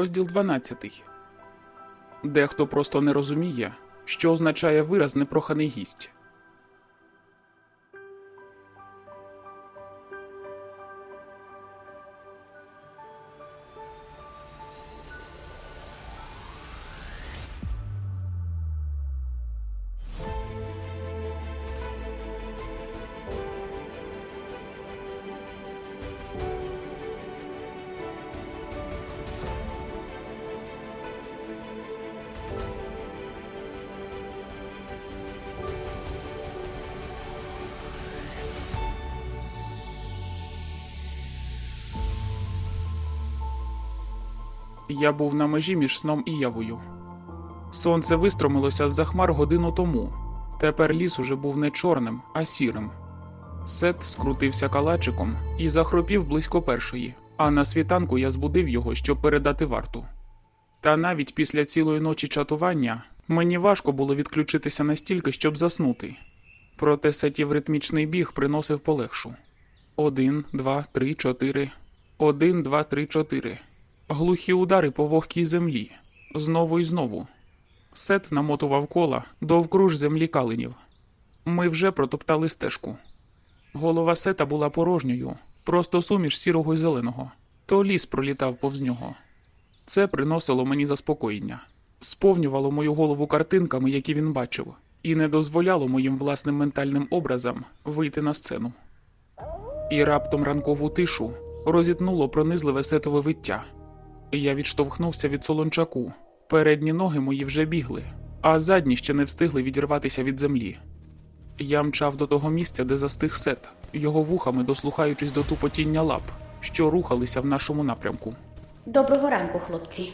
Розділ 12. Дехто просто не розуміє, що означає вираз непроханий гість. Я був на межі між сном і явою. Сонце вистромилося з-за хмар годину тому. Тепер ліс уже був не чорним, а сірим. Сет скрутився калачиком і захропів близько першої, а на світанку я збудив його, щоб передати варту. Та навіть після цілої ночі чатування мені важко було відключитися настільки, щоб заснути. Проте сетів ритмічний біг приносив полегшу. Один, два, три, чотири. Один, два, три, чотири. Глухі удари по вогкій землі. Знову і знову. Сет намотував кола довкруж землі калинів. Ми вже протоптали стежку. Голова сета була порожньою, просто суміш сірого й зеленого. То ліс пролітав повз нього. Це приносило мені заспокоєння, сповнювало мою голову картинками, які він бачив, і не дозволяло моїм власним ментальним образам вийти на сцену. І раптом ранкову тишу розітнуло пронизливе сетове виття. Я відштовхнувся від солончаку. Передні ноги мої вже бігли, а задні ще не встигли відірватися від землі. Я мчав до того місця, де застиг сет, його вухами дослухаючись до тупотіння лап, що рухалися в нашому напрямку. Доброго ранку, хлопці.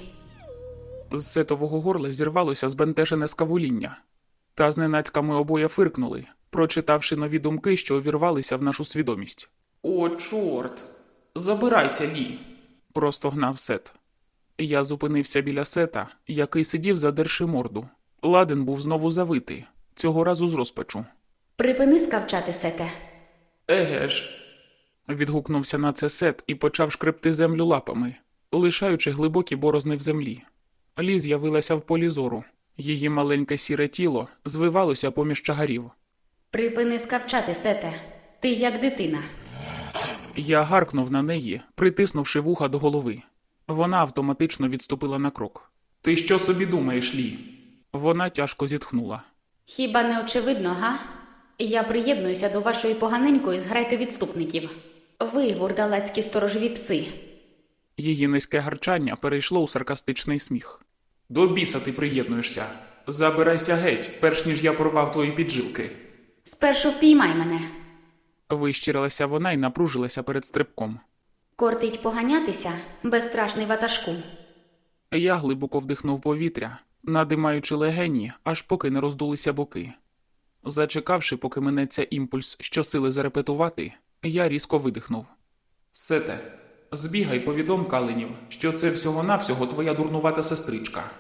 З сетового горла зірвалося збентежене скавуління. Та зненацька ми обоє фиркнули, прочитавши нові думки, що увірвалися в нашу свідомість. О, чорт! Забирайся, Лі! просто гнав сет. Я зупинився біля сета, який сидів, задерши морду. Ладен був знову завитий, цього разу з розпачу. Припини скавчати сете. Еге ж. відгукнувся на це сет і почав шкребти землю лапами, лишаючи глибокі борозни в землі. Лі з'явилася в полі зору. Її маленьке сіре тіло звивалося поміж чагарів. Припини скавчати сете. Ти як дитина. Я гаркнув на неї, притиснувши вуха до голови. Вона автоматично відступила на крок. Ти що собі думаєш, Лі? Вона тяжко зітхнула. Хіба не очевидно, га? Я приєднуюся до вашої поганенької зграйки відступників. Ви, вурдалацькі сторожові пси. Її низьке гарчання перейшло у саркастичний сміх. До біса ти приєднуєшся. Забирайся геть, перш ніж я порвав твої піджилки. Спершу впіймай мене. Вищирилася вона і напружилася перед стрибком. Кортить поганятися, безстрашний ватажку. Я глибоко вдихнув повітря, надимаючи легені, аж поки не роздулися боки. Зачекавши, поки минеться імпульс щосили зарепетувати, я різко видихнув. Сете, збігай повідом каленів, що це всього-навсього твоя дурнувата сестричка.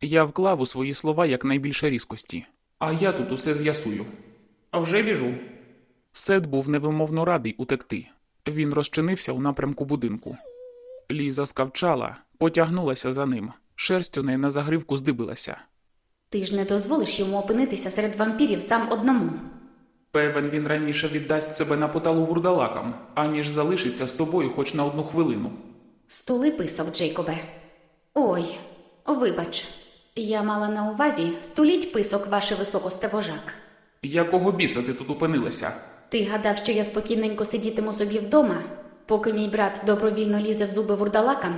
Я вклав у свої слова якнайбільше різкості, а я тут усе з'ясую. А вже біжу. Сет був невимовно радий утекти. Він розчинився у напрямку будинку. Ліза скавчала, потягнулася за ним. Шерсть у неї на загривку здибилася. Ти ж не дозволиш йому опинитися серед вампірів сам одному. Певен, він раніше віддасть себе на поталу вурдалакам, аніж залишиться з тобою хоч на одну хвилину. Стули писок, Джейкобе. Ой, вибач. Я мала на увазі стуліть писок, ваше високосте вожак. Якого біса ти тут опинилася? Ти гадав, що я спокійненько сидітиму собі вдома, поки мій брат добровільно лізе в зуби вурдалакам?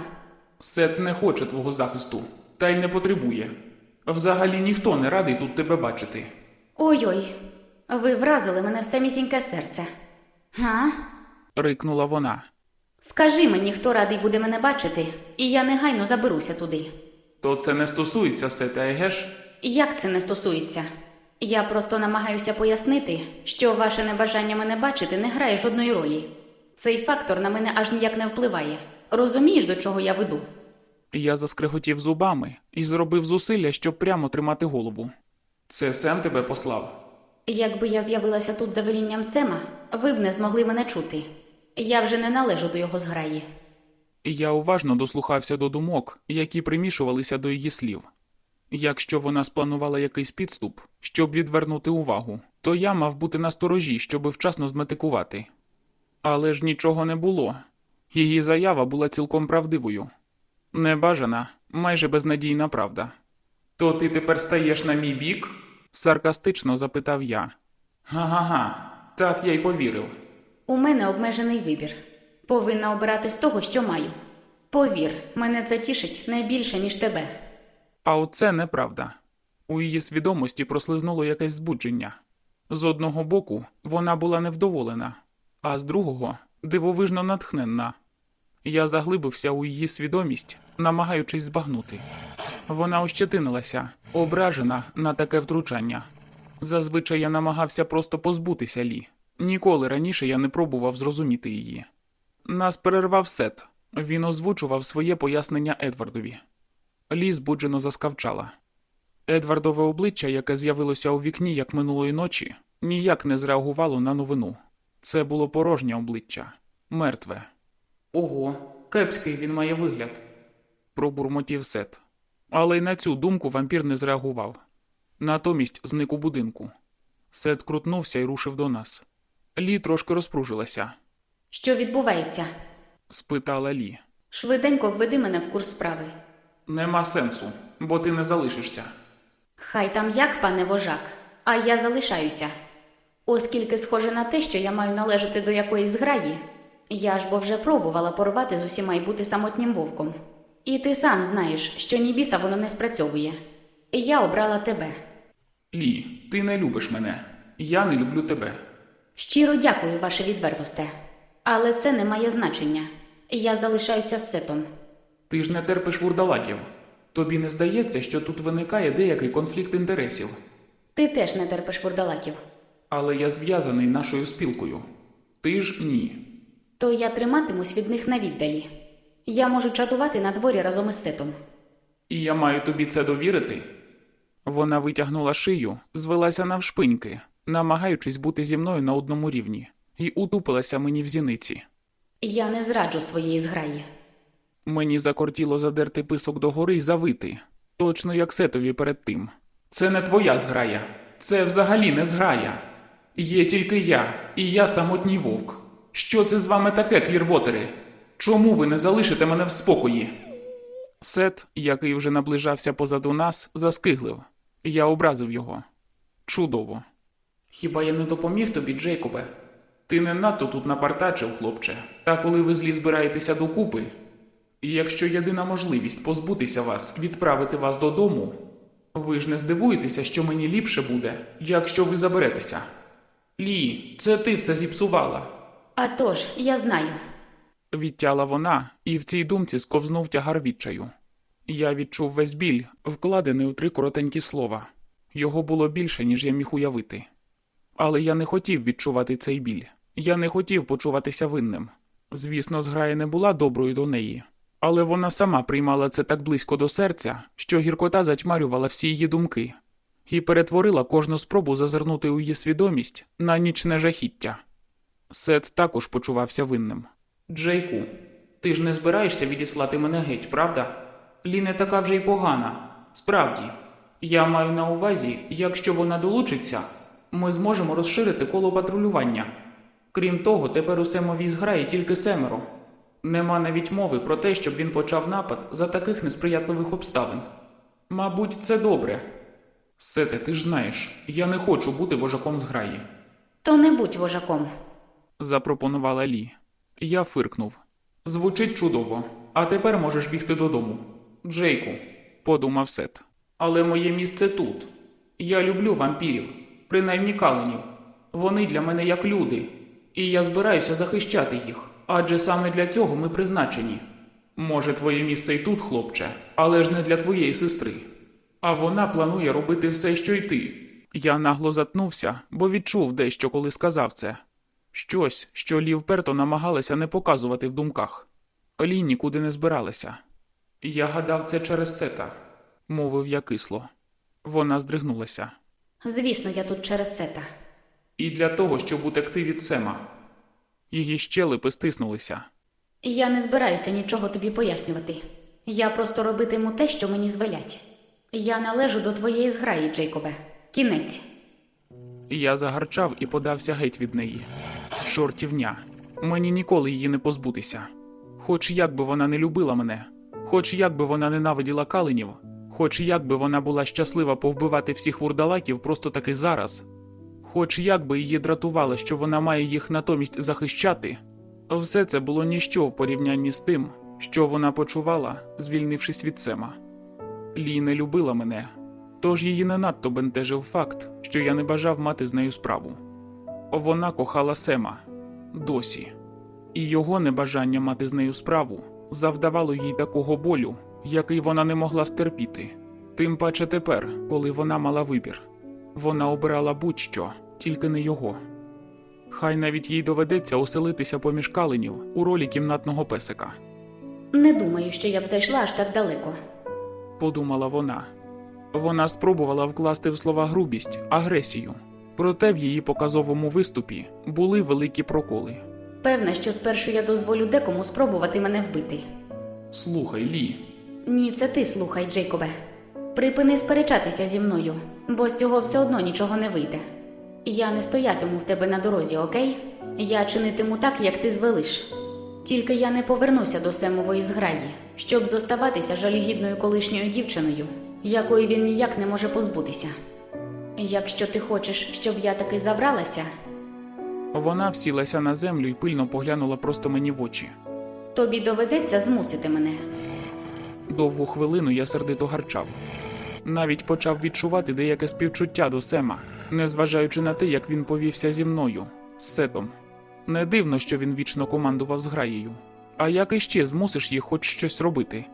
Сет не хоче твого захисту, та й не потребує. Взагалі ніхто не радий тут тебе бачити. Ой-ой, ви вразили мене в самісіньке серце. Га? рикнула вона. Скажи мені, хто радий буде мене бачити, і я негайно заберуся туди. То це не стосується Сете, егеш? Як це не стосується? Я просто намагаюся пояснити, що ваше небажання мене бачити не грає жодної ролі. Цей фактор на мене аж ніяк не впливає. Розумієш, до чого я веду? Я заскриготів зубами і зробив зусилля, щоб прямо тримати голову. Це Сем тебе послав. Якби я з'явилася тут за велінням Сема, ви б не змогли мене чути. Я вже не належу до його зграї. Я уважно дослухався до думок, які примішувалися до її слів. Якщо вона спланувала якийсь підступ, щоб відвернути увагу, то я мав бути насторожі, щоб вчасно зметикувати. Але ж нічого не було. Її заява була цілком правдивою. Небажана, майже безнадійна правда. То ти тепер стаєш на мій бік? саркастично запитав я. Га-га-га, так я й повірив. У мене обмежений вибір. Повинна обирати з того, що маю. Повір, мене це тішить найбільше, ніж тебе. А оце неправда. У її свідомості прослизнуло якесь збудження. З одного боку, вона була невдоволена, а з другого дивовижно натхненна. Я заглибився у її свідомість, намагаючись збагнути. Вона ощетинилася, ображена на таке втручання. Зазвичай я намагався просто позбутися Лі. Ніколи раніше я не пробував зрозуміти її. Нас перервав Сет. Він озвучував своє пояснення Едвардові. Лі збуджено заскавчала. Едвардове обличчя, яке з'явилося у вікні як минулої ночі, ніяк не зреагувало на новину. Це було порожнє обличчя, мертве. Ого, кепський він має вигляд, пробурмотів Сет. Але й на цю думку вампір не зреагував. Натомість зник у будинку. Сет крутнувся і рушив до нас. Лі трошки розпружилася, Що відбувається? спитала Лі. Швиденько введи мене в курс справи. Нема сенсу, бо ти не залишишся. Хай там як, пане вожак, а я залишаюся. Оскільки схоже на те, що я маю належати до якоїсь зграї, я ж бо вже пробувала порвати з усіма і бути самотнім вовком. І ти сам знаєш, що ні біса воно не спрацьовує. Я обрала тебе. Лі, ти не любиш мене. Я не люблю тебе. Щиро дякую, ваше відвертосте. Але це не має значення. Я залишаюся з сетом. Ти ж не терпиш вурдалаків. Тобі не здається, що тут виникає деякий конфлікт інтересів. Ти теж не терпиш вурдалаків. Але я зв'язаний нашою спілкою. Ти ж ні. То я триматимусь від них на віддалі. Я можу чатувати на дворі разом із сетом. І я маю тобі це довірити. Вона витягнула шию, звелася навшпиньки, намагаючись бути зі мною на одному рівні, і утупилася мені в зіниці. Я не зраджу своєї зграї. Мені закортіло задерти писок догори й завити, точно як сетові перед тим. Це не твоя зграя, це взагалі не зграя. Є тільки я, і я самотній вовк. Що це з вами таке, клірвотери? Чому ви не залишите мене в спокої? Сет, який вже наближався позаду нас, заскиглив. Я образив його. Чудово. Хіба я не допоміг тобі, Джейкобе? Ти не надто тут напартачив, хлопче. Та коли ви злі збираєтеся докупи, і якщо єдина можливість позбутися вас, відправити вас додому, ви ж не здивуєтеся, що мені ліпше буде, якщо ви заберетеся. Лі, це ти все зіпсувала. А тож, я знаю. Відтяла вона, і в цій думці сковзнув тягар відчаю. Я відчув весь біль, вкладений у три коротенькі слова. Його було більше, ніж я міг уявити. Але я не хотів відчувати цей біль. Я не хотів почуватися винним. Звісно, зграя не була доброю до неї, але вона сама приймала це так близько до серця, що гіркота затьмарювала всі її думки і перетворила кожну спробу зазирнути у її свідомість на нічне жахіття. Сет також почувався винним. Джейку, ти ж не збираєшся відіслати мене геть, правда? Лі не така вже й погана. Справді, я маю на увазі, якщо вона долучиться, ми зможемо розширити коло патрулювання. Крім того, тепер у Семовій зграє тільки семеро. Нема навіть мови про те, щоб він почав напад за таких несприятливих обставин. Мабуть, це добре. Сете, ти ж знаєш, я не хочу бути вожаком зграї, То не будь вожаком. запропонувала Лі. Я фиркнув. Звучить чудово, а тепер можеш бігти додому. Джейку, подумав Сет. Але моє місце тут. Я люблю вампірів, принаймні каленів. Вони для мене як люди, і я збираюся захищати їх. Адже саме для цього ми призначені. Може, твоє місце і тут, хлопче, але ж не для твоєї сестри. А вона планує робити все, що й ти. Я нагло затнувся, бо відчув дещо, коли сказав це. Щось, що Лі вперто намагалася не показувати в думках. Лі нікуди не збиралася. Я гадав це через сета, мовив я кисло. Вона здригнулася. Звісно, я тут через сета. І для того, щоб утекти від Сема. Її щелепи стиснулися. Я не збираюся нічого тобі пояснювати. Я просто робитиму те, що мені звелять. Я належу до твоєї зграї, Джейкобе. Кінець. Я загарчав і подався геть від неї. Чортівня. Мені ніколи її не позбутися. Хоч як би вона не любила мене, хоч як би вона ненавиділа калинів, хоч як би вона була щаслива повбивати всіх вурдалаків просто таки зараз, хоч як би її дратувало, що вона має їх натомість захищати, все це було ніщо в порівнянні з тим, що вона почувала, звільнившись від Сема. Лі не любила мене, тож її не надто бентежив факт, що я не бажав мати з нею справу. Вона кохала Сема досі, і його небажання мати з нею справу завдавало їй такого болю, який вона не могла стерпіти. Тим паче тепер, коли вона мала вибір. Вона обирала будь-що, тільки не його. Хай навіть їй доведеться оселитися поміж калинів у ролі кімнатного песика, Не думаю, що я б зайшла аж так далеко. подумала вона. Вона спробувала вкласти в слова грубість, агресію. Проте в її показовому виступі були великі проколи. Певна, що спершу я дозволю декому спробувати мене вбити. Слухай, Лі, Ні, це ти слухай, Джейкобе. Припини сперечатися зі мною, бо з цього все одно нічого не вийде. Я не стоятиму в тебе на дорозі, окей? Я чинитиму так, як ти звелиш. Тільки я не повернуся до Семової зграї, щоб зоставатися жалюгідною колишньою дівчиною, якої він ніяк не може позбутися. Якщо ти хочеш, щоб я таки забралася, вона всілася на землю і пильно поглянула просто мені в очі. тобі доведеться змусити мене. Довгу хвилину я сердито гарчав. Навіть почав відчувати деяке співчуття до Сема, незважаючи на те, як він повівся зі мною, з Сетом. Не дивно, що він вічно командував зграєю. А як іще змусиш їх хоч щось робити?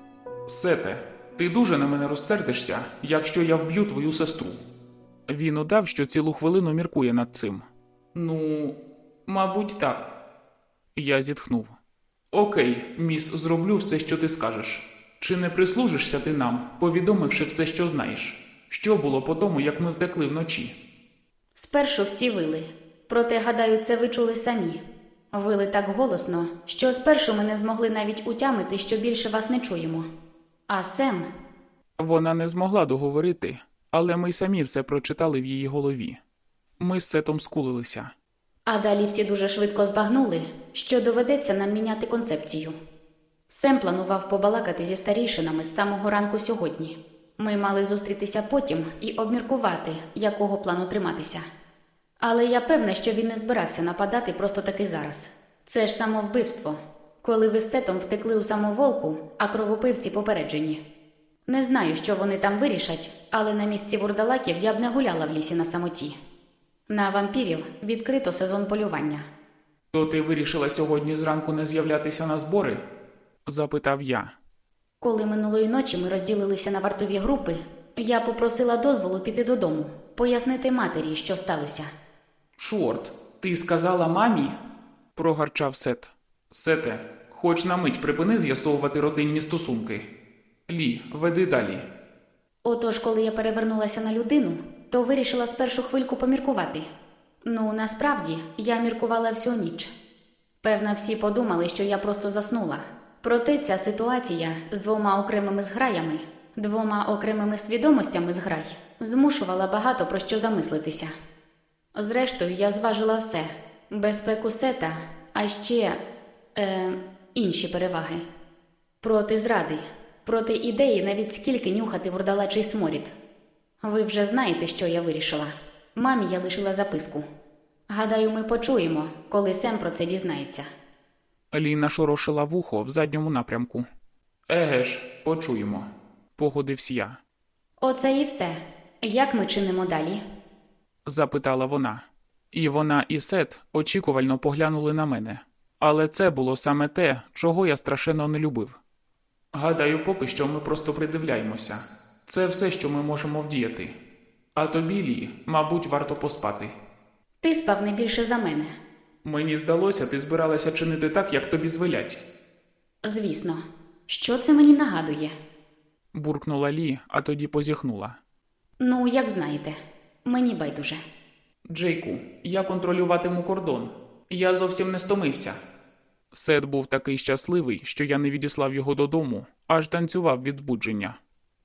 Сете, ти дуже на мене розсердишся, якщо я вб'ю твою сестру. Він удав, що цілу хвилину міркує над цим. Ну, мабуть, так. Я зітхнув. Окей, міс, зроблю все, що ти скажеш. Чи не прислужишся ти нам, повідомивши все, що знаєш? Що було по тому, як ми втекли вночі? Спершу всі вили, проте, гадаю, це ви чули самі. Вили так голосно, що спершу ми не змогли навіть утямити, що більше вас не чуємо. А Сем, Вона не змогла договорити, але ми самі все прочитали в її голові. Ми з Сетом скулилися. а далі всі дуже швидко збагнули, що доведеться нам міняти концепцію. Сем планував побалакати зі старішинами з самого ранку сьогодні. Ми мали зустрітися потім і обміркувати, якого плану триматися. Але я певна, що він не збирався нападати просто таки зараз. Це ж самовбивство, коли ви з Сетом втекли у самоволку, а кровопивці попереджені. Не знаю, що вони там вирішать, але на місці вурдалаків я б не гуляла в лісі на самоті. На вампірів відкрито сезон полювання. То ти вирішила сьогодні зранку не з'являтися на збори? Запитав я. Коли минулої ночі ми розділилися на вартові групи, я попросила дозволу піти додому, пояснити матері, що сталося. Чорт, ти сказала мамі? прогарчав Сет. Сете, хоч на мить припини з'ясовувати родинні стосунки. Лі, веди далі. Отож, коли я перевернулася на людину, то вирішила спершу хвильку поміркувати. Ну, насправді, я міркувала всю ніч. Певно, всі подумали, що я просто заснула. Проте ця ситуація з двома окремими зграями, двома окремими свідомостями зграй, змушувала багато про що замислитися. Зрештою, я зважила все: безпеку сета, а ще е, інші переваги. Проти зради, проти ідеї навіть скільки нюхати вурдалачий сморід. Ви вже знаєте, що я вирішила. Мамі я лишила записку. Гадаю, ми почуємо, коли Сем про це дізнається. Лі нашорошила вухо в задньому напрямку. Еге ж, почуємо, погодився я, Оце і все. Як ми чинимо далі? запитала вона. І вона і Сет очікувально поглянули на мене. Але це було саме те, чого я страшенно не любив. Гадаю, поки що ми просто придивляємося. Це все, що ми можемо вдіяти. А тобі, Лі, мабуть, варто поспати. Ти спав не більше за мене. Мені здалося, ти збиралася чинити так, як тобі звелять. Звісно. Що це мені нагадує? буркнула Лі, а тоді позіхнула. Ну, як знаєте, мені байдуже. Джейку, я контролюватиму кордон. Я зовсім не стомився. Сет був такий щасливий, що я не відіслав його додому, аж танцював від збудження.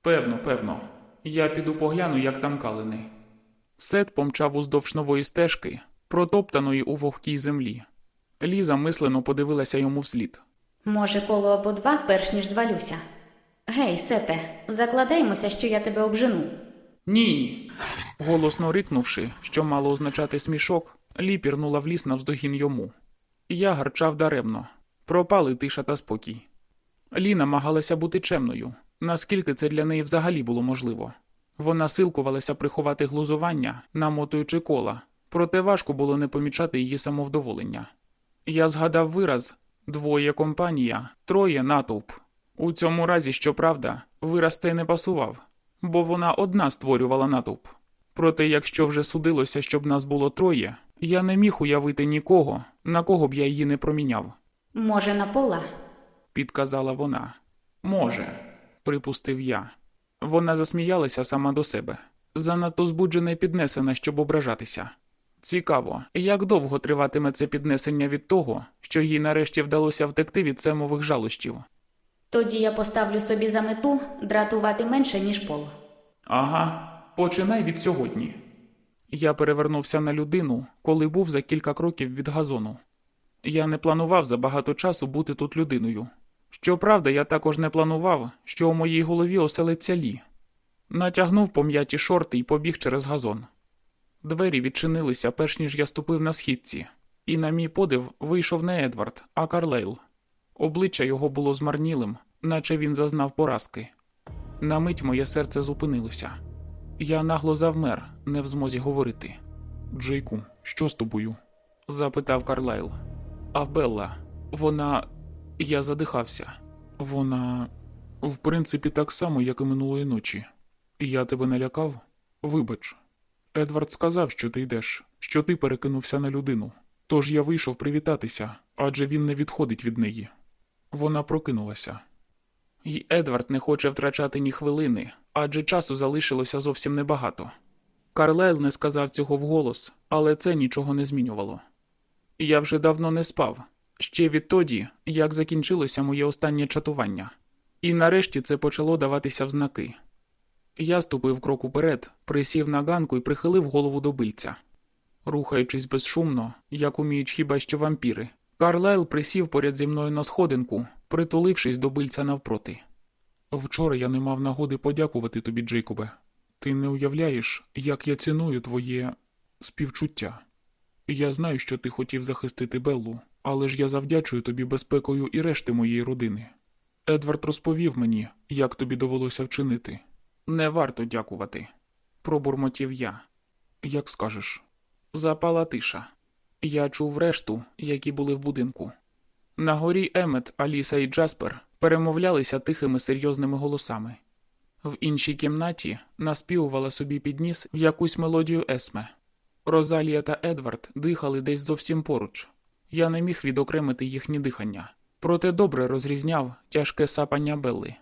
Певно, певно. Я піду погляну, як там калини. Сет помчав уздовж нової стежки, протоптаної у вогкій землі. Ліза мислено подивилася йому вслід. Може, коло або два, перш ніж звалюся. Гей, сете, закладаємося, що я тебе обжену. Ні. Голосно рикнувши, що мало означати смішок, Лі пірнула в ліс навздогін йому. Я гарчав даремно. Пропали тиша та спокій. Лі намагалася бути чемною, наскільки це для неї взагалі було можливо. Вона силкувалася приховати глузування, намотуючи кола, проте важко було не помічати її самовдоволення. Я згадав вираз двоє компанія, троє натовп. У цьому разі, щоправда, вираз цей не пасував, бо вона одна створювала натовп. Проте, якщо вже судилося, щоб нас було троє, я не міг уявити нікого, на кого б я її не проміняв, Може, на пола? підказала вона. Може, припустив я. Вона засміялася сама до себе, занадто збуджена і піднесена, щоб ображатися. Цікаво, як довго триватиме це піднесення від того, що їй нарешті вдалося втекти від семових жалощів. Тоді я поставлю собі за мету дратувати менше, ніж пол. Ага, починай від сьогодні. Я перевернувся на людину, коли був за кілька кроків від газону. Я не планував за багато часу бути тут людиною. Щоправда, я також не планував, що у моїй голові оселиться лі. Натягнув пом'яті шорти і побіг через газон. Двері відчинилися, перш ніж я ступив на східці, і на мій подив вийшов не Едвард, а Карлейл. Обличчя його було змарнілим, наче він зазнав поразки. На мить моє серце зупинилося. Я нагло завмер, не в змозі говорити. Джейку, що з тобою? запитав Карлайл. А Белла, вона. Я задихався. Вона. В принципі, так само, як і минулої ночі. Я тебе налякав? Вибач. Едвард сказав, що ти йдеш, що ти перекинувся на людину. Тож я вийшов привітатися, адже він не відходить від неї. Вона прокинулася. І Едвард не хоче втрачати ні хвилини, адже часу залишилося зовсім небагато. Карлайл не сказав цього вголос, але це нічого не змінювало. Я вже давно не спав, ще відтоді, як закінчилося моє останнє чатування, і нарешті це почало даватися в знаки. Я ступив крок уперед, присів на ганку і прихилив голову до бильця. Рухаючись безшумно, як уміють хіба що вампіри, Карлайл присів поряд зі мною на сходинку, притулившись до бильця навпроти. Вчора я не мав нагоди подякувати тобі, Джейкобе. Ти не уявляєш, як я ціную твоє співчуття. Я знаю, що ти хотів захистити Беллу, але ж я завдячую тобі безпекою і решти моєї родини. Едвард розповів мені, як тобі довелося вчинити. Не варто дякувати, пробурмотів я. Як скажеш. Запала тиша. Я чув решту, які були в будинку. На горі Емет, Аліса і Джаспер перемовлялися тихими серйозними голосами. В іншій кімнаті наспівувала собі підніс якусь мелодію Есме. Розалія та Едвард дихали десь зовсім поруч. Я не міг відокремити їхні дихання, проте добре розрізняв тяжке сапання Белли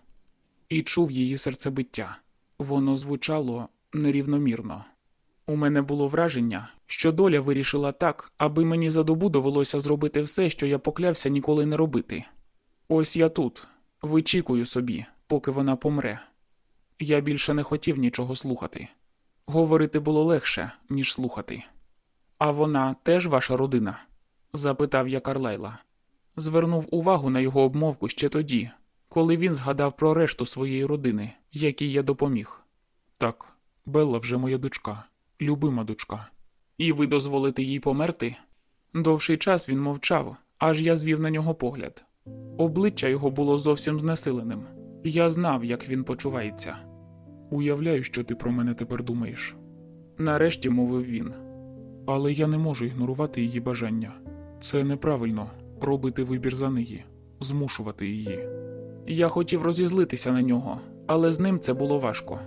і чув її серцебиття. Воно звучало нерівномірно. У мене було враження, що доля вирішила так, аби мені за добу довелося зробити все, що я поклявся ніколи не робити. Ось я тут, вичікую собі, поки вона помре. Я більше не хотів нічого слухати. Говорити було легше, ніж слухати. А вона теж ваша родина? запитав я Карлайла. Звернув увагу на його обмовку ще тоді, коли він згадав про решту своєї родини, якій я допоміг. Так, Белла вже моя дочка, любима дочка. І ви дозволите їй померти? Довший час він мовчав, аж я звів на нього погляд. Обличчя його було зовсім знесиленим. Я знав, як він почувається. Уявляю, що ти про мене тепер думаєш. Нарешті мовив він. Але я не можу ігнорувати її бажання. Це неправильно. робити вибір за неї, змушувати її. Я хотів розізлитися на нього, але з ним це було важко.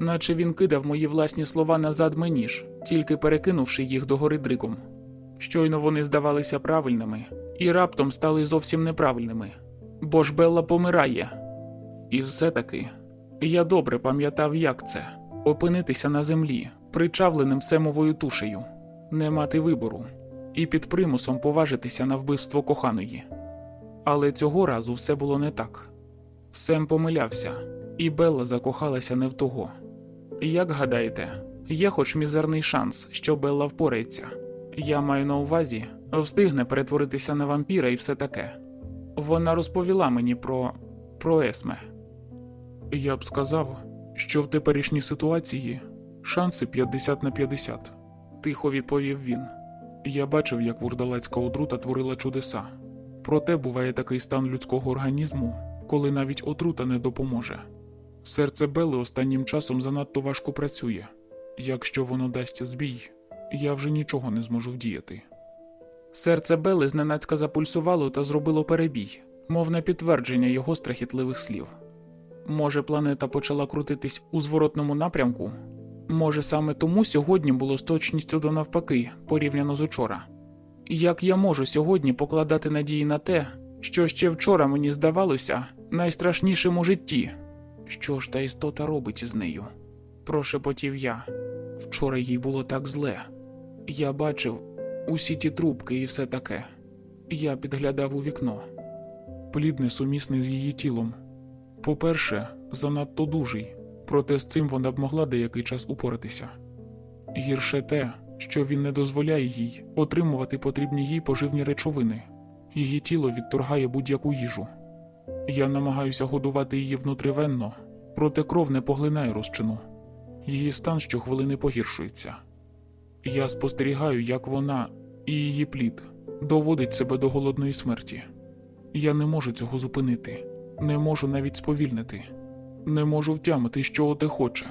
Наче він кидав мої власні слова назад мені ж, тільки перекинувши їх догори дригом. Щойно вони здавалися правильними, і раптом стали зовсім неправильними, бо ж Белла помирає. І все-таки я добре пам'ятав, як це опинитися на землі, причавленим семовою тушею, не мати вибору, і під примусом поважитися на вбивство коханої. Але цього разу все було не так. Сем помилявся, і Белла закохалася не в того. Як гадаєте, є хоч мізерний шанс, що Белла впорається. Я маю на увазі, встигне перетворитися на вампіра і все таке. Вона розповіла мені про. про Есме. Я б сказав, що в теперішній ситуації шанси 50 на 50, тихо відповів він. Я бачив, як вурдалацька отрута творила чудеса. Проте буває такий стан людського організму, коли навіть отрута не допоможе. Серце Бели останнім часом занадто важко працює. Якщо воно дасть збій, я вже нічого не зможу вдіяти. Серце Бели зненацька запульсувало та зробило перебій, мов на підтвердження його страхітливих слів. Може, планета почала крутитись у зворотному напрямку? Може, саме тому сьогодні було з точністю до навпаки, порівняно з учора. Як я можу сьогодні покладати надії на те, що ще вчора мені здавалося найстрашнішим у житті? Що ж та істота робить із нею? Прошепотів я. Вчора їй було так зле. Я бачив усі ті трубки і все таке. Я підглядав у вікно. Плід несумісний з її тілом. По-перше, занадто дужий, проте з цим вона б могла деякий час упоратися. Гірше те, що він не дозволяє їй отримувати потрібні їй поживні речовини, її тіло відторгає будь-яку їжу. Я намагаюся годувати її внутривенно, проте кров не поглинає розчину. Її стан щохвилини погіршується. Я спостерігаю, як вона і її плід доводить себе до голодної смерті. Я не можу цього зупинити, не можу навіть сповільнити, не можу втямити, що оте хоче.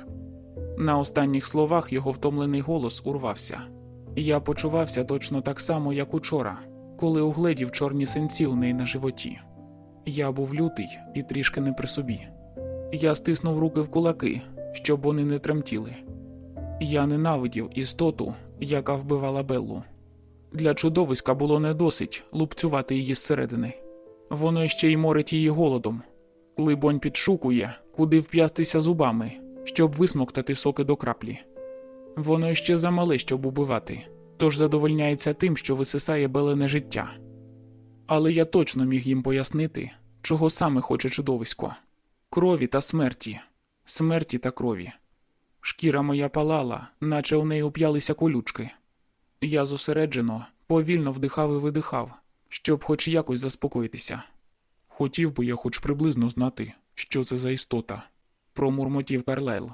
На останніх словах його втомлений голос урвався. Я почувався точно так само, як учора, коли угледів чорні синці у неї на животі. Я був лютий і трішки не при собі. Я стиснув руки в кулаки, щоб вони не тремтіли. Я ненавидів істоту, яка вбивала Беллу. Для чудовиська було не досить лупцювати її зсередини. Воно ще й морить її голодом. Либонь підшукує, куди вп'ястися зубами, щоб висмоктати соки до краплі. Воно ще замале, щоб убивати, тож задовольняється тим, що висисає белене життя. Але я точно міг їм пояснити, чого саме хоче чудовисько крові та смерті, смерті та крові. Шкіра моя палала, наче у неї уп'ялися колючки. Я зосереджено, повільно вдихав і видихав, щоб хоч якось заспокоїтися. Хотів би я хоч приблизно знати, що це за істота, промурмотів Карлайл.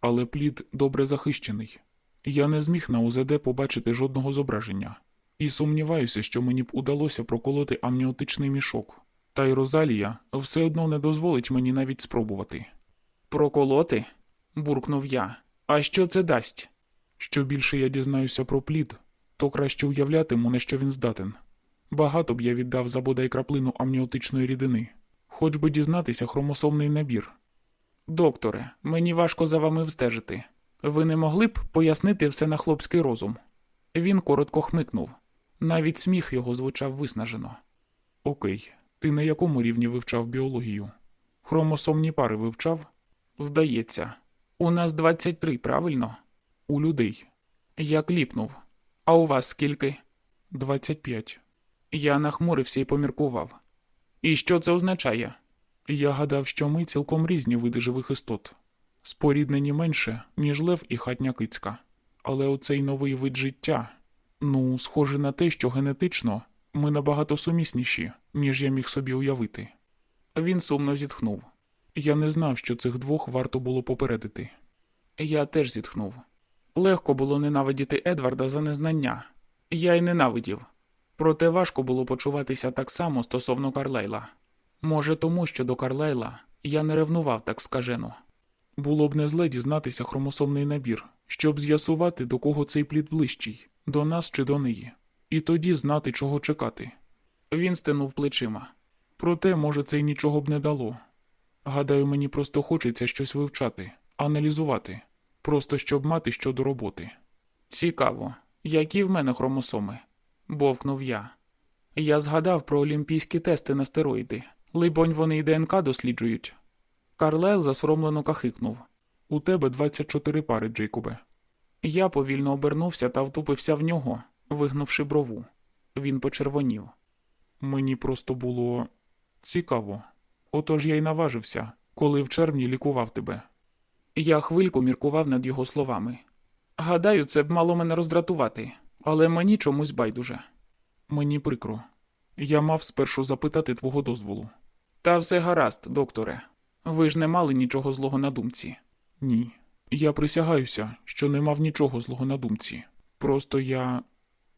Але плід добре захищений. Я не зміг на УЗД побачити жодного зображення, і сумніваюся, що мені б удалося проколоти амніотичний мішок. Та й Розалія все одно не дозволить мені навіть спробувати. Проколоти? буркнув я. А що це дасть? Що більше я дізнаюся про плід, то краще уявлятиму, на що він здатен. Багато б я віддав за бодай краплину амніотичної рідини, хоч би дізнатися хромосомний набір. Докторе, мені важко за вами встежити. Ви не могли б пояснити все на хлопський розум? Він коротко хмикнув. Навіть сміх його звучав виснажено. Окей, ти на якому рівні вивчав біологію? Хромосомні пари вивчав? Здається, у нас 23, правильно? У людей. Я кліпнув. А у вас скільки? 25. Я нахмурився і поміркував. І що це означає? Я гадав, що ми цілком різні види живих істот, споріднені менше, ніж лев і хатня кицька. Але оцей новий вид життя, ну, схоже на те, що генетично ми набагато сумісніші, ніж я міг собі уявити. Він сумно зітхнув. Я не знав, що цих двох варто було попередити. Я теж зітхнув. Легко було ненавидіти Едварда за незнання. Я й ненавидів. Проте важко було почуватися так само стосовно Карлайла. Може, тому що до Карлайла я не ревнував так скажено. Було б не зле дізнатися хромосомний набір, щоб з'ясувати, до кого цей плід ближчий, до нас чи до неї, і тоді знати, чого чекати. Він стенув плечима. Проте, може, це й нічого б не дало. Гадаю, мені просто хочеться щось вивчати, аналізувати, просто щоб мати щодо роботи. Цікаво, які в мене хромосоми? бовкнув я. Я згадав про олімпійські тести на стероїди. Либонь, вони й ДНК досліджують. Карлайл засоромлено кахикнув. У тебе 24 пари, Джейкобе. Я повільно обернувся та втупився в нього, вигнувши брову. Він почервонів. Мені просто було цікаво. Отож я й наважився, коли в червні лікував тебе. Я хвильку міркував над його словами. Гадаю, це б мало мене роздратувати, але мені чомусь байдуже. Мені прикро. Я мав спершу запитати твого дозволу. Та все гаразд, докторе. Ви ж не мали нічого злого на думці. Ні. Я присягаюся, що не мав нічого злого на думці. Просто я.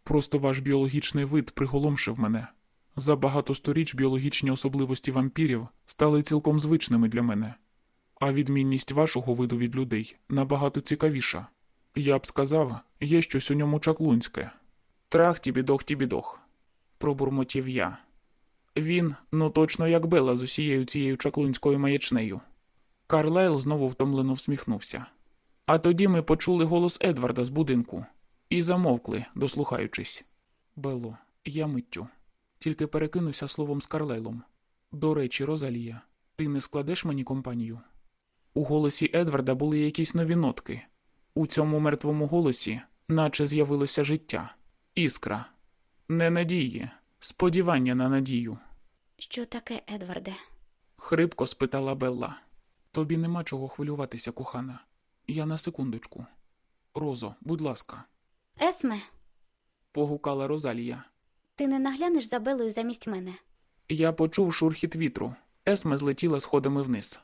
Просто ваш біологічний вид приголомшив мене. За багато сторіч біологічні особливості вампірів стали цілком звичними для мене, а відмінність вашого виду від людей набагато цікавіша. Я б сказав, є щось у ньому чаклунське. Трах тібідох тібідох, пробурмотів я. Він, ну точно як Бела з усією цією чаклунською маячнею. Карлайл знову втомлено всміхнувся. А тоді ми почули голос Едварда з будинку і замовкли, дослухаючись. Бело, я миттю. Тільки перекинуся словом з Карлайлом. До речі, Розалія, ти не складеш мені компанію? У голосі Едварда були якісь нові нотки. У цьому мертвому голосі, наче з'явилося життя, іскра, не надії, сподівання на надію. Що таке, Едварде? Хрипко спитала Белла. Тобі нема чого хвилюватися, кохана. Я на секундочку. Розо, будь ласка, Есме, погукала Розалія. ти не наглянеш за Белою замість мене? Я почув шурхіт вітру. Есме злетіла сходами вниз.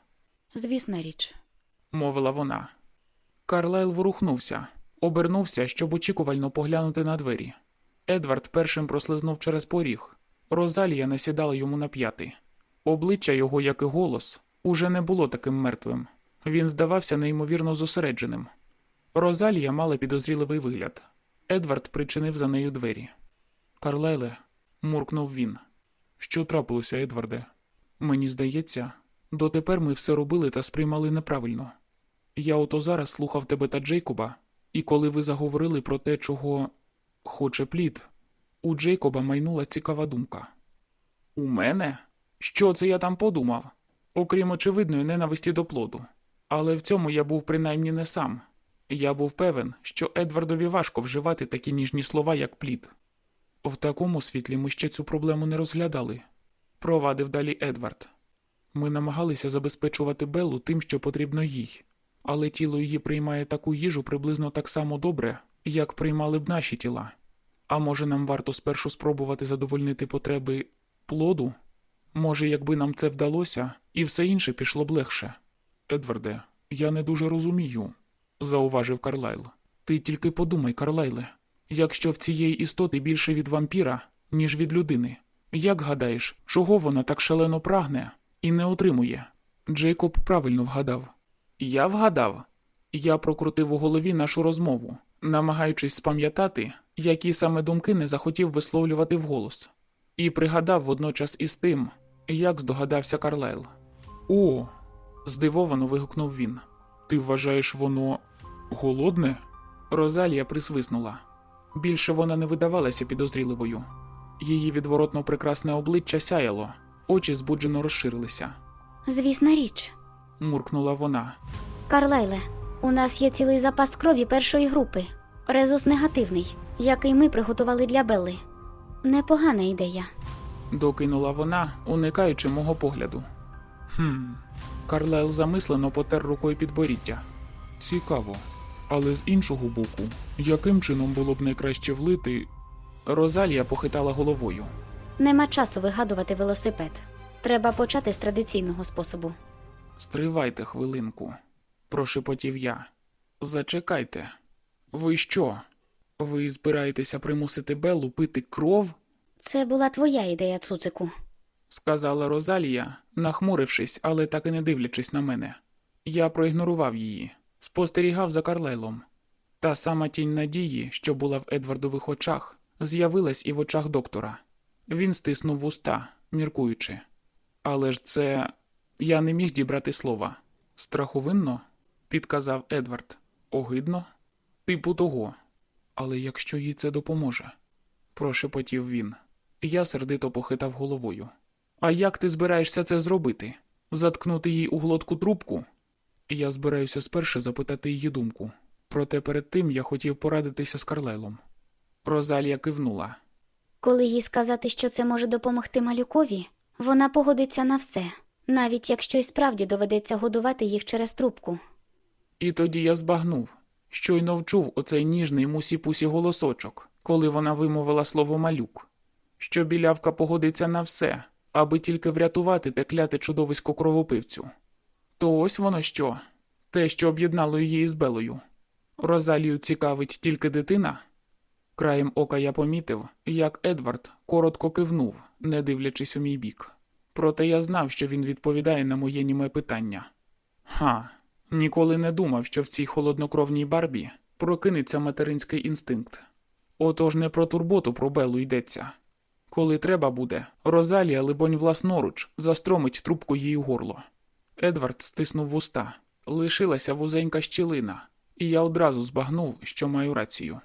Звісна річ. мовила вона. Карлайл ворухнувся, обернувся, щоб очікувально поглянути на двері. Едвард першим прослизнув через поріг. Розалія насідала йому на п'яти. Обличчя його, як і голос, уже не було таким мертвим. Він здавався неймовірно зосередженим. Розалія мала підозріливий вигляд. Едвард причинив за нею двері. Карлайле, муркнув він. Що трапилося, Едварде? Мені здається, дотепер ми все робили та сприймали неправильно. Я ото зараз слухав тебе та Джейкоба, і коли ви заговорили про те, чого хоче плід, у Джейкоба майнула цікава думка. У мене? Що це я там подумав? Окрім очевидної ненависті до плоду. Але в цьому я був принаймні не сам. Я був певен, що Едвардові важко вживати такі ніжні слова, як плід. В такому світлі ми ще цю проблему не розглядали, провадив далі Едвард. Ми намагалися забезпечувати Беллу тим, що потрібно їй, але тіло її приймає таку їжу приблизно так само добре, як приймали б наші тіла. А може, нам варто спершу спробувати задовольнити потреби плоду? Може, якби нам це вдалося, і все інше пішло б легше. Едварде, я не дуже розумію, зауважив Карлайл. Ти тільки подумай, Карлайле, якщо в цієї істоти більше від вампіра, ніж від людини, як гадаєш, чого вона так шалено прагне і не отримує? Джейкоб правильно вгадав. Я вгадав. Я прокрутив у голові нашу розмову, намагаючись спам'ятати, які саме думки не захотів висловлювати вголос, і пригадав водночас із тим, як здогадався Карлайл. О, здивовано вигукнув він. Ти вважаєш воно голодне? Розалія присвиснула. Більше вона не видавалася підозріливою. Її відворотно прекрасне обличчя сяяло, очі збуджено розширилися. Звісна річ. Муркнула вона. Карлайле, у нас є цілий запас крові першої групи. Резус негативний, який ми приготували для Белли. Непогана ідея. Докинула вона, уникаючи мого погляду. Хм. Карлайл замислено потер рукою підборіддя. Цікаво. Але з іншого боку, яким чином було б найкраще влити. Розалія похитала головою. Нема часу вигадувати велосипед. Треба почати з традиційного способу. Стривайте хвилинку, прошепотів я. Зачекайте. Ви що? Ви збираєтеся примусити Беллу пити кров? Це була твоя ідея, цуцику. Сказала Розалія, нахмурившись, але так і не дивлячись на мене. Я проігнорував її, спостерігав за Карлайлом. Та сама тінь надії, що була в Едвардових очах, з'явилась і в очах доктора. Він стиснув вуста, міркуючи. Але ж це. Я не міг дібрати слова. Страховинно? підказав Едвард. Огидно? Типу того. Але якщо їй це допоможе, прошепотів він. Я сердито похитав головою. А як ти збираєшся це зробити? Заткнути їй у глотку трубку? Я збираюся спершу запитати її думку. Проте перед тим я хотів порадитися з Карлайлом. Розалія кивнула. Коли їй сказати, що це може допомогти малюкові, вона погодиться на все, навіть якщо й справді доведеться годувати їх через трубку. І тоді я збагнув, щойно вчув оцей ніжний мусі-пусі голосочок, коли вона вимовила слово малюк, що білявка погодиться на все, аби тільки врятувати те кляте чудовисько кровопивцю. То ось воно що, те, що об'єднало її з Белою. Розалію цікавить тільки дитина. Краєм ока я помітив, як Едвард коротко кивнув, не дивлячись у мій бік. Проте я знав, що він відповідає на моє німе питання. Ха, ніколи не думав, що в цій холоднокровній барбі прокинеться материнський інстинкт. Отож не про турботу про Белу йдеться. Коли треба буде, Розалія, либонь, власноруч, застромить трубку їй у горло. Едвард стиснув вуста. Лишилася вузенька щілина, і я одразу збагнув, що маю рацію.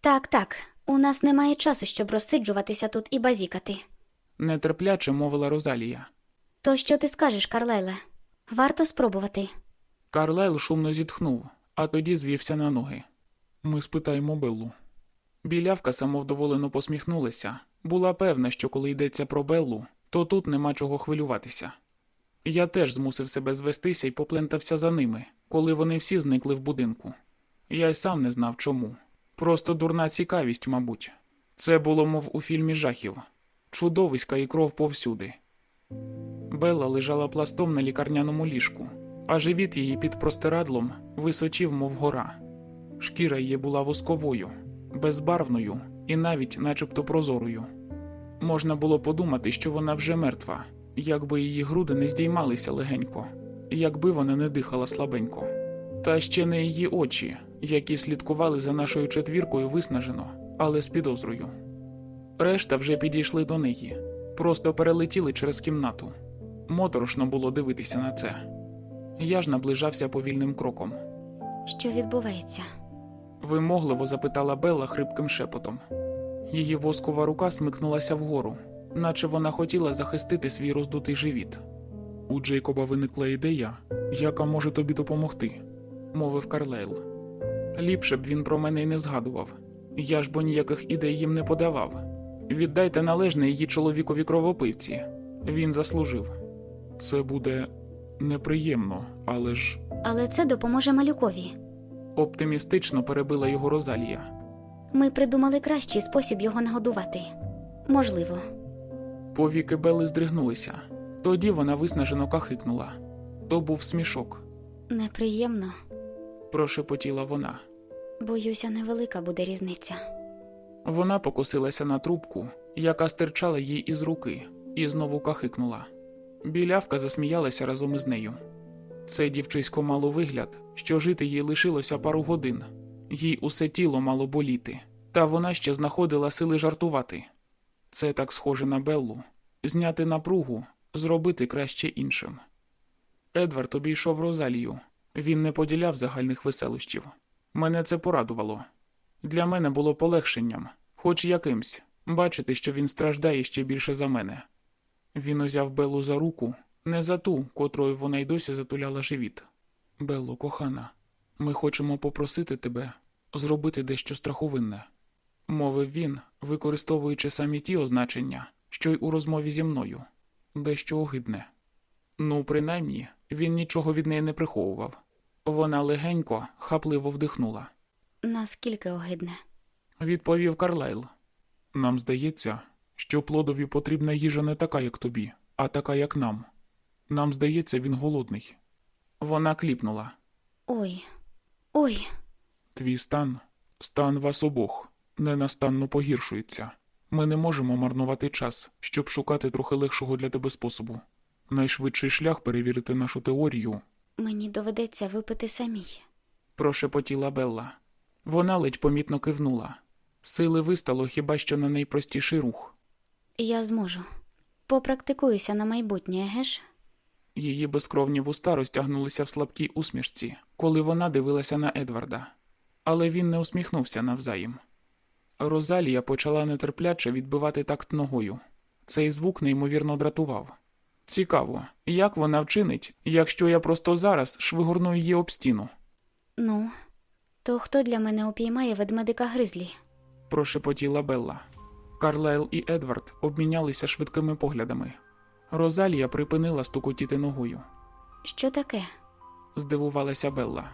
Так, так, у нас немає часу, щоб розсиджуватися тут і базікати. Нетерпляче мовила Розалія. То що ти скажеш, Карлайле? Варто спробувати. Карлайл шумно зітхнув, а тоді звівся на ноги. Ми спитаємо Беллу. Білявка самовдоволено посміхнулася. Була певна, що коли йдеться про Беллу, то тут нема чого хвилюватися. Я теж змусив себе звестися і поплентався за ними, коли вони всі зникли в будинку. Я й сам не знав чому. Просто дурна цікавість, мабуть. Це було, мов у фільмі жахів. Чудовиська і кров повсюди. Белла лежала пластом на лікарняному ліжку, а живіт її під простирадлом височив, мов гора. Шкіра її була восковою, безбарвною і навіть начебто прозорою. Можна було подумати, що вона вже мертва, якби її груди не здіймалися легенько, якби вона не дихала слабенько. Та ще не її очі, які слідкували за нашою четвіркою виснажено, але з підозрою. Решта вже підійшли до неї, просто перелетіли через кімнату. Моторошно було дивитися на це. Я ж наближався повільним кроком. Що відбувається? Вимогливо запитала Белла хрипким шепотом. Її воскова рука смикнулася вгору, наче вона хотіла захистити свій роздутий живіт. У Джейкоба виникла ідея, яка може тобі допомогти, мовив Карлейл. Ліпше б він про мене й не згадував. Я ж бо ніяких ідей їм не подавав. Віддайте належне її чоловікові кровопивці. Він заслужив. Це буде неприємно, але ж. Але це допоможе малюкові. Оптимістично перебила його Розалія. Ми придумали кращий спосіб його нагодувати. Можливо. Повіки Бели здригнулися. Тоді вона виснажено кахикнула. То був смішок, Неприємно. прошепотіла вона. Боюся, невелика буде різниця. Вона покосилася на трубку, яка стирчала їй із руки, і знову кахикнула. Білявка засміялася разом із нею. Це дівчисько мало вигляд, що жити їй лишилося пару годин. Їй усе тіло мало боліти, та вона ще знаходила сили жартувати. Це так схоже на Беллу зняти напругу, зробити краще іншим. Едвард обійшов Розалію. Він не поділяв загальних веселощів. Мене це порадувало. Для мене було полегшенням, хоч якимсь, бачити, що він страждає ще більше за мене. Він узяв Беллу за руку, не за ту, котрою вона й досі затуляла живіт. Белло, кохана, ми хочемо попросити тебе зробити дещо страховинне, мовив він, використовуючи самі ті означення, що й у розмові зі мною, дещо огидне. Ну, принаймні, він нічого від неї не приховував. Вона легенько, хапливо вдихнула. Наскільки огидне. Відповів Карлайл. Нам здається, що плодові потрібна їжа не така, як тобі, а така, як нам. Нам здається, він голодний. Вона кліпнула. Ой. Ой. Твій стан, стан вас обох, ненастанно погіршується. Ми не можемо марнувати час, щоб шукати трохи легшого для тебе способу. Найшвидший шлях перевірити нашу теорію, Мені доведеться випити самій. прошепотіла Белла. Вона ледь помітно кивнула. Сили вистало хіба що на найпростіший рух. Я зможу. Попрактикуюся на майбутнє, еге ж? Її безкровні вуста розтягнулися в слабкій усмішці, коли вона дивилася на Едварда. Але він не усміхнувся навзаєм. Розалія почала нетерпляче відбивати такт ногою. Цей звук неймовірно дратував. Цікаво, як вона вчинить, якщо я просто зараз швигорну її об стіну, Ну, то хто для мене упіймає ведмедика гризлі? прошепотіла Белла. Карлайл і Едвард обмінялися швидкими поглядами. Розалія припинила стукотіти ногою. Що таке? здивувалася Белла.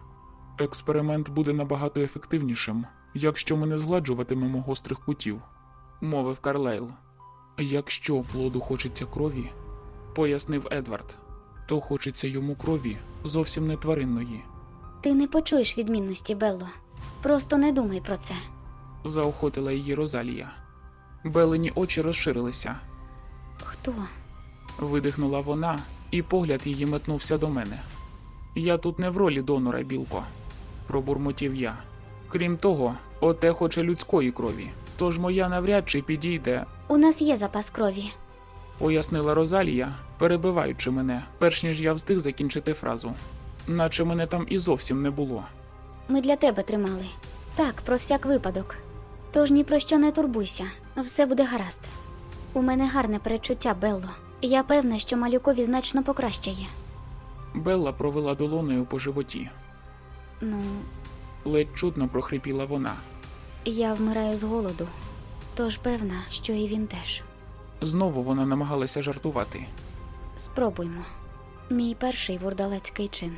Експеримент буде набагато ефективнішим, якщо ми не згладжуватимемо гострих кутів, мовив Карлайл. Якщо плоду хочеться крові, пояснив Едвард, то хочеться йому крові зовсім не тваринної, Ти не почуєш відмінності, Белло. Просто не думай про це. заохотила її Розалія. Белені очі розширилися. Хто? Видихнула вона, і погляд її метнувся до мене. Я тут не в ролі донора, білко, пробурмотів я. Крім того, оте хоче людської крові, тож моя навряд чи підійде, У нас є запас крові. пояснила Розалія, перебиваючи мене, перш ніж я встиг закінчити фразу. Наче мене там і зовсім не було. Ми для тебе тримали. Так, про всяк випадок. Тож ні про що не турбуйся, все буде гаразд. У мене гарне перечуття, Белло. Я певна, що малюкові значно покращає. Белла провела долоною по животі. Ну, Ледь чутно прохрипіла вона. я вмираю з голоду, тож певна, що і він теж. Знову вона намагалася жартувати. Спробуймо. Мій перший вурдалецький чин.